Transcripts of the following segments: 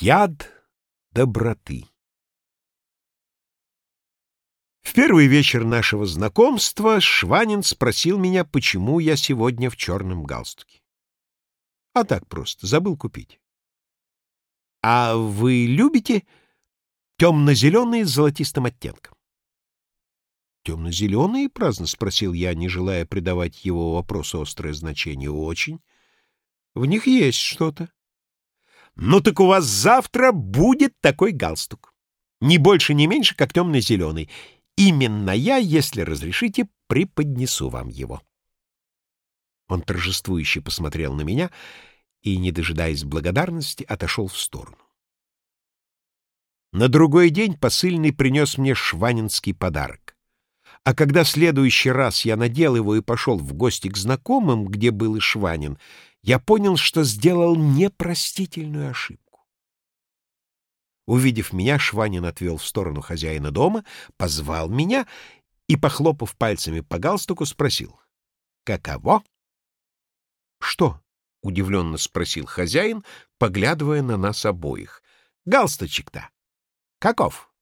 Яд доброты В первый вечер нашего знакомства Шванин спросил меня, почему я сегодня в черном галстуке. А так просто, забыл купить. — А вы любите темно-зеленые с золотистым оттенком? — Темно-зеленые? — праздно спросил я, не желая придавать его вопросу острое значение. — Очень. В них есть что-то. Ну так у вас завтра будет такой галстук. Не больше, не меньше, как темно-зеленый. Именно я, если разрешите, преподнесу вам его. Он торжествующе посмотрел на меня и, не дожидаясь благодарности, отошел в сторону. На другой день посыльный принес мне шванинский подарок. А когда следующий раз я надел его и пошел в гости к знакомым, где был и Шванин, я понял, что сделал непростительную ошибку. Увидев меня, Шванин отвел в сторону хозяина дома, позвал меня и, похлопав пальцами по галстуку, спросил. «Каково?» «Что?» — удивленно спросил хозяин, поглядывая на нас обоих. «Галстучек-то каков?»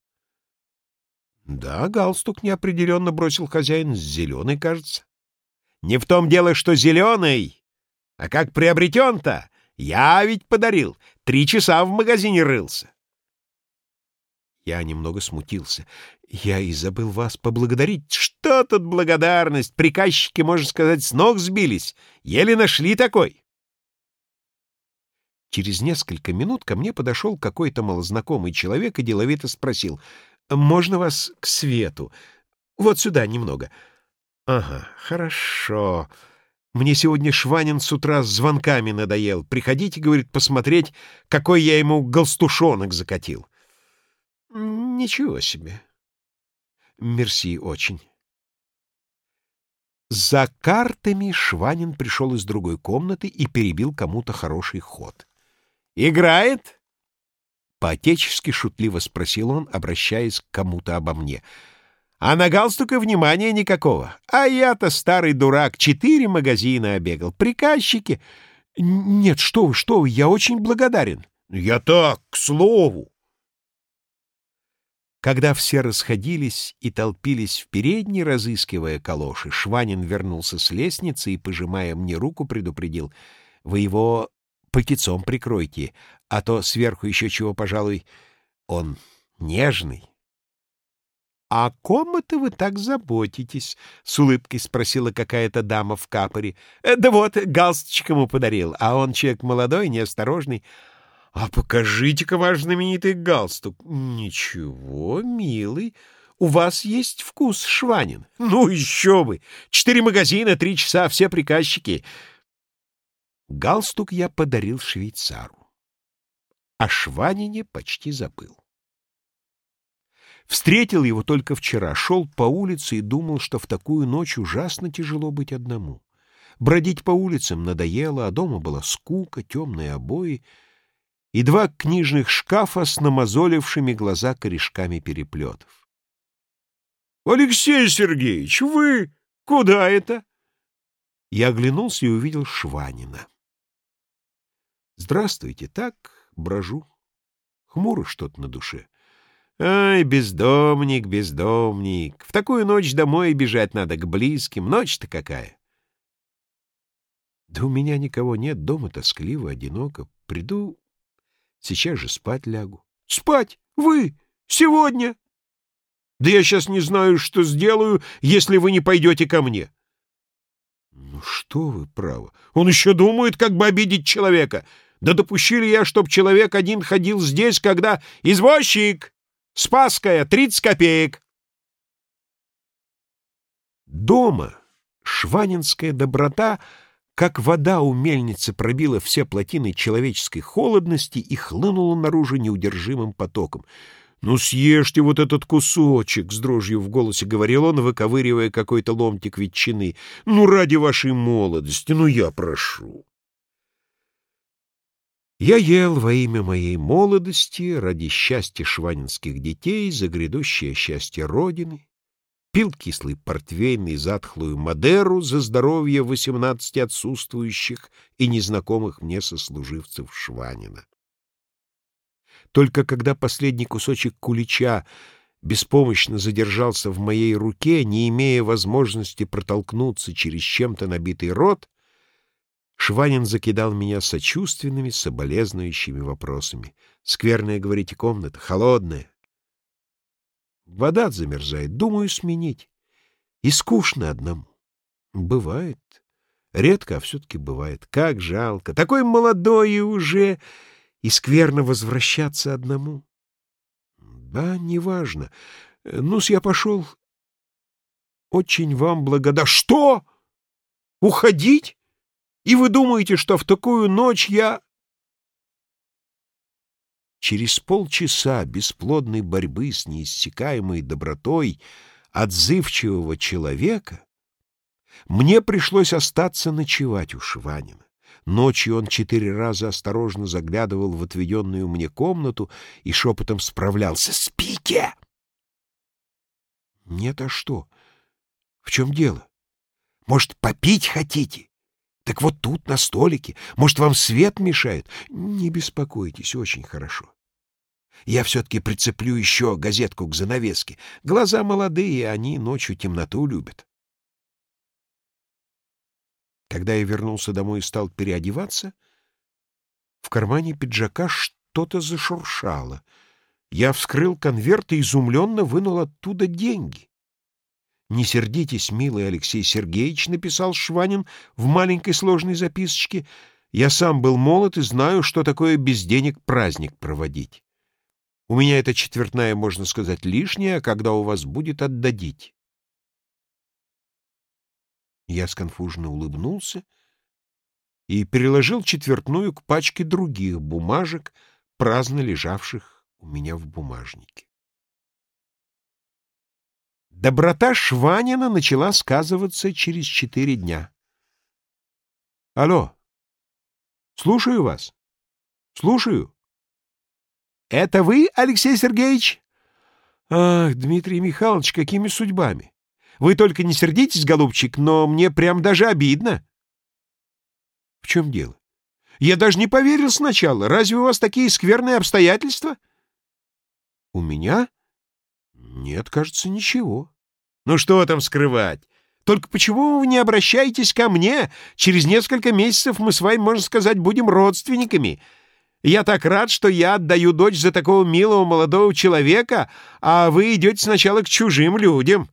«Да, галстук неопределенно бросил хозяин, зеленый, кажется». «Не в том дело, что зеленый, а как приобретен-то? Я ведь подарил. Три часа в магазине рылся. Я немного смутился. Я и забыл вас поблагодарить. Что тут благодарность? Приказчики, можно сказать, с ног сбились. Еле нашли такой. Через несколько минут ко мне подошел какой-то малознакомый человек и деловито спросил. «Можно вас к свету? Вот сюда немного». «Ага, хорошо». Мне сегодня Шванин с утра с звонками надоел. Приходите, говорит, посмотреть, какой я ему галстушонок закатил. Ничего себе. Мерси очень. За картами Шванин пришел из другой комнаты и перебил кому-то хороший ход. «Играет?» По-отечески шутливо спросил он, обращаясь к кому-то обо мне — а на галстука внимания никакого. А я-то старый дурак, четыре магазина обегал. Приказчики... Нет, что вы, что вы, я очень благодарен. Я так, к слову. Когда все расходились и толпились в передней, разыскивая калоши, Шванин вернулся с лестницы и, пожимая мне руку, предупредил. «Вы его пакетцом прикройте, а то сверху еще чего, пожалуй, он нежный». «А о ком это вы так заботитесь?» — с улыбкой спросила какая-то дама в капоре. «Э, «Да вот, галстучек ему подарил, а он человек молодой, неосторожный». «А покажите-ка ваш знаменитый галстук». «Ничего, милый, у вас есть вкус, Шванин». «Ну еще бы! Четыре магазина, три часа, все приказчики». Галстук я подарил швейцару. О Шванине почти забыл. Встретил его только вчера, шел по улице и думал, что в такую ночь ужасно тяжело быть одному. Бродить по улицам надоело, а дома была скука, темные обои и два книжных шкафа с намазолившими глаза корешками переплетов. — Алексей Сергеевич, вы куда это? Я оглянулся и увидел Шванина. — Здравствуйте, так брожу. Хмуро что-то на душе. Ай, бездомник, бездомник. В такую ночь домой бежать надо, к близким. Ночь-то какая. Да у меня никого нет, дома тоскливо, одиноко. Приду, сейчас же спать лягу. Спать? Вы? Сегодня? Да я сейчас не знаю, что сделаю, если вы не пойдете ко мне. Ну что вы, право. Он еще думает, как бы обидеть человека. Да допущили я, чтоб человек один ходил здесь, когда... Извозчик! Спасская, 30 копеек. Дома шванинская доброта, как вода у мельницы, пробила все плотины человеческой холодности и хлынула наружу неудержимым потоком. «Ну, съешьте вот этот кусочек!» — с дрожью в голосе говорил он, выковыривая какой-то ломтик ветчины. «Ну, ради вашей молодости, ну, я прошу!» Я ел во имя моей молодости, ради счастья шванинских детей, за грядущее счастье Родины, пил кислый портвейн и затхлую Мадеру за здоровье восемнадцати отсутствующих и незнакомых мне сослуживцев Шванина. Только когда последний кусочек кулича беспомощно задержался в моей руке, не имея возможности протолкнуться через чем-то набитый рот, Шванин закидал меня сочувственными, соболезнующими вопросами. «Скверная, говорите, комната, холодная. Вода замерзает, думаю сменить. И скучно одному. Бывает. Редко, а все-таки бывает. Как жалко. Такой молодой и уже... И скверно возвращаться одному. Да, неважно. Ну-с, я пошел. Очень вам благодар... Что? Уходить? И вы думаете, что в такую ночь я... Через полчаса бесплодной борьбы с неиссякаемой добротой отзывчивого человека мне пришлось остаться ночевать у Шванина. Ночью он четыре раза осторожно заглядывал в отведенную мне комнату и шепотом справлялся. «Спите!» «Нет, а что? В чем дело? Может, попить хотите? Так вот тут, на столике. Может, вам свет мешает? Не беспокойтесь, очень хорошо. Я все-таки прицеплю еще газетку к занавеске. Глаза молодые, они ночью темноту любят. Когда я вернулся домой и стал переодеваться, в кармане пиджака что-то зашуршало. Я вскрыл конверт и изумленно вынул оттуда деньги. «Не сердитесь, милый Алексей Сергеевич», — написал Шванин в маленькой сложной записочке. «Я сам был молод и знаю, что такое без денег праздник проводить. У меня эта четвертная, можно сказать, лишняя, а когда у вас будет, отдадите». Я сконфуженно улыбнулся и переложил четвертную к пачке других бумажек, праздно лежавших у меня в бумажнике. Доброта Шванина начала сказываться через четыре дня. Алло. Слушаю вас. Слушаю. Это вы, Алексей Сергеевич? Ах, Дмитрий Михайлович, какими судьбами? Вы только не сердитесь, голубчик, но мне прям даже обидно. В чем дело? Я даже не поверил сначала. Разве у вас такие скверные обстоятельства? У меня? Нет, кажется, ничего. Ну что там скрывать? Только почему вы не обращаетесь ко мне? Через несколько месяцев мы с вами, можно сказать, будем родственниками. Я так рад, что я отдаю дочь за такого милого молодого человека, а вы идете сначала к чужим людям.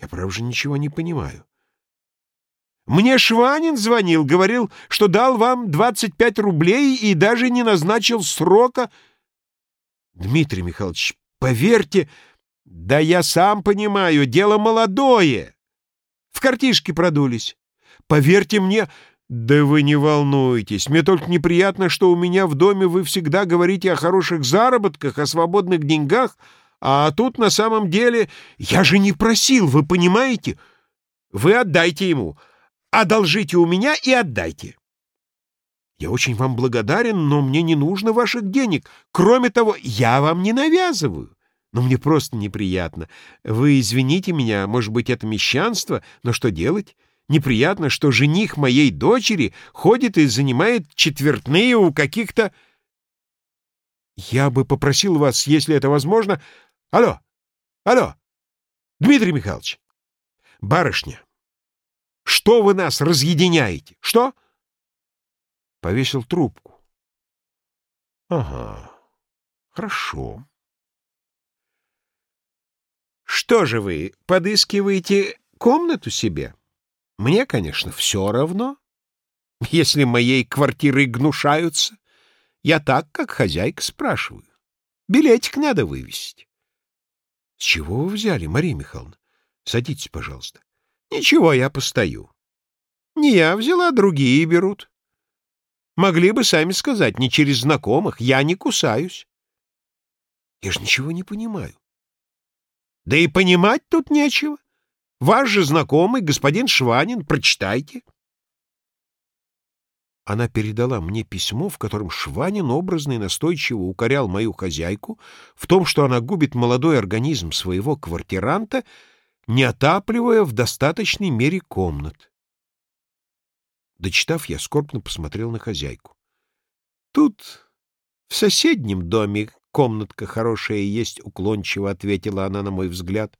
Я, правда, же ничего не понимаю. Мне Шванин звонил, говорил, что дал вам 25 рублей и даже не назначил срока. Дмитрий Михайлович, поверьте... Да я сам понимаю, дело молодое. В картишке продулись. Поверьте мне... Да вы не волнуйтесь. Мне только неприятно, что у меня в доме вы всегда говорите о хороших заработках, о свободных деньгах, а тут на самом деле... Я же не просил, вы понимаете? Вы отдайте ему. Одолжите у меня и отдайте. Я очень вам благодарен, но мне не нужно ваших денег. Кроме того, я вам не навязываю. Но мне просто неприятно. Вы извините меня, может быть, это мещанство, но что делать? Неприятно, что жених моей дочери ходит и занимает четвертные у каких-то... Я бы попросил вас, если это возможно... Алло! Алло! Дмитрий Михайлович! Барышня! Что вы нас разъединяете? Что? Повесил трубку. Ага, хорошо. Что же вы, подыскиваете комнату себе? Мне, конечно, все равно. Если моей квартиры гнушаются, я так, как хозяйка, спрашиваю. Билетик надо вывесить. С чего вы взяли, Мария Михайловна? Садитесь, пожалуйста. Ничего, я постою. Не я взяла, другие берут. Могли бы сами сказать, не через знакомых, я не кусаюсь. Я же ничего не понимаю. Да и понимать тут нечего. Ваш же знакомый, господин Шванин, прочитайте. Она передала мне письмо, в котором Шванин образно и настойчиво укорял мою хозяйку в том, что она губит молодой организм своего квартиранта, не отапливая в достаточной мере комнат. Дочитав, я скорбно посмотрел на хозяйку. Тут В соседнем доме комнатка хорошая есть, — уклончиво ответила она на мой взгляд.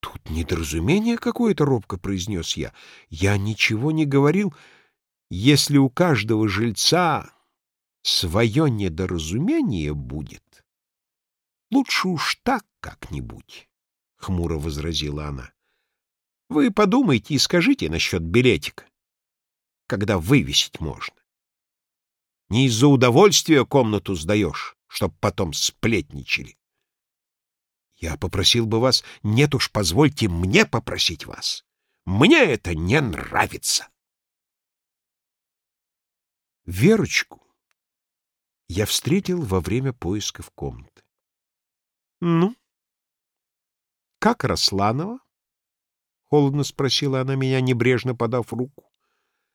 Тут недоразумение какое-то, — робко произнес я. Я ничего не говорил. Если у каждого жильца свое недоразумение будет, лучше уж так как-нибудь, — хмуро возразила она. Вы подумайте и скажите насчет билетика, когда вывесить можно. Не из-за удовольствия комнату сдаешь, чтоб потом сплетничали. Я попросил бы вас, нет уж, позвольте мне попросить вас. Мне это не нравится. Верочку я встретил во время поисков комнаты. — Ну, как Росланова? — холодно спросила она меня, небрежно подав руку.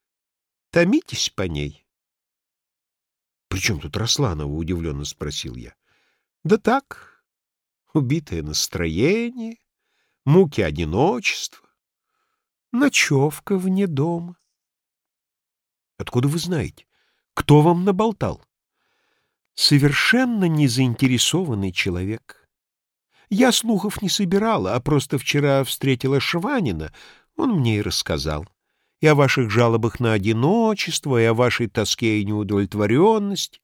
— Томитесь по ней. — При чем тут Росланова? — удивленно спросил я. — Да так, убитое настроение, муки одиночества, ночевка вне дома. — Откуда вы знаете? Кто вам наболтал? — Совершенно незаинтересованный человек. Я слухов не собирала, а просто вчера встретила Шванина, он мне и рассказал и о ваших жалобах на одиночество, и о вашей тоске и неудовлетворенности.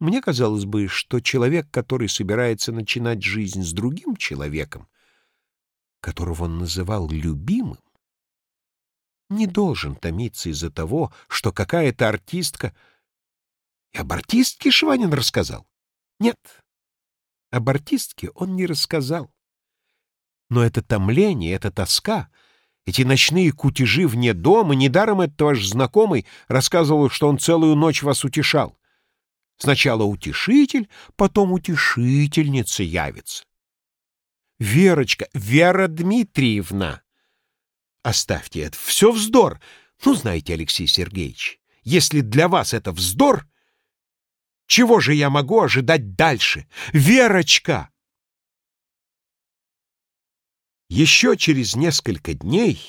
Мне казалось бы, что человек, который собирается начинать жизнь с другим человеком, которого он называл любимым, не должен томиться из-за того, что какая-то артистка... И об артистке Шванин рассказал? Нет, об артистке он не рассказал. Но это томление, эта тоска — эти ночные кутежи вне дома, недаром этот ваш знакомый рассказывал, что он целую ночь вас утешал. Сначала утешитель, потом утешительница явится. Верочка, Вера Дмитриевна! Оставьте это, все вздор. Ну, знаете, Алексей Сергеевич, если для вас это вздор, чего же я могу ожидать дальше? Верочка! Еще через несколько дней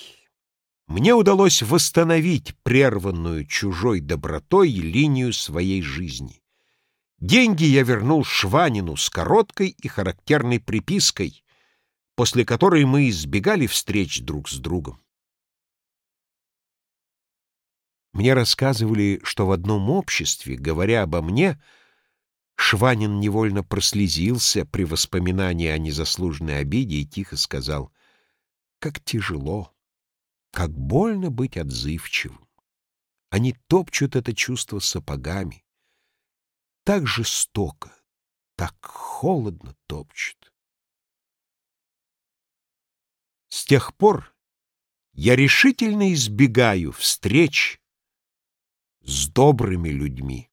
мне удалось восстановить прерванную чужой добротой линию своей жизни. Деньги я вернул Шванину с короткой и характерной припиской, после которой мы избегали встреч друг с другом. Мне рассказывали, что в одном обществе, говоря обо мне, Шванин невольно прослезился при воспоминании о незаслуженной обиде и тихо сказал, «Как тяжело, как больно быть отзывчивым. Они топчут это чувство сапогами. Так жестоко, так холодно топчут». С тех пор я решительно избегаю встреч с добрыми людьми.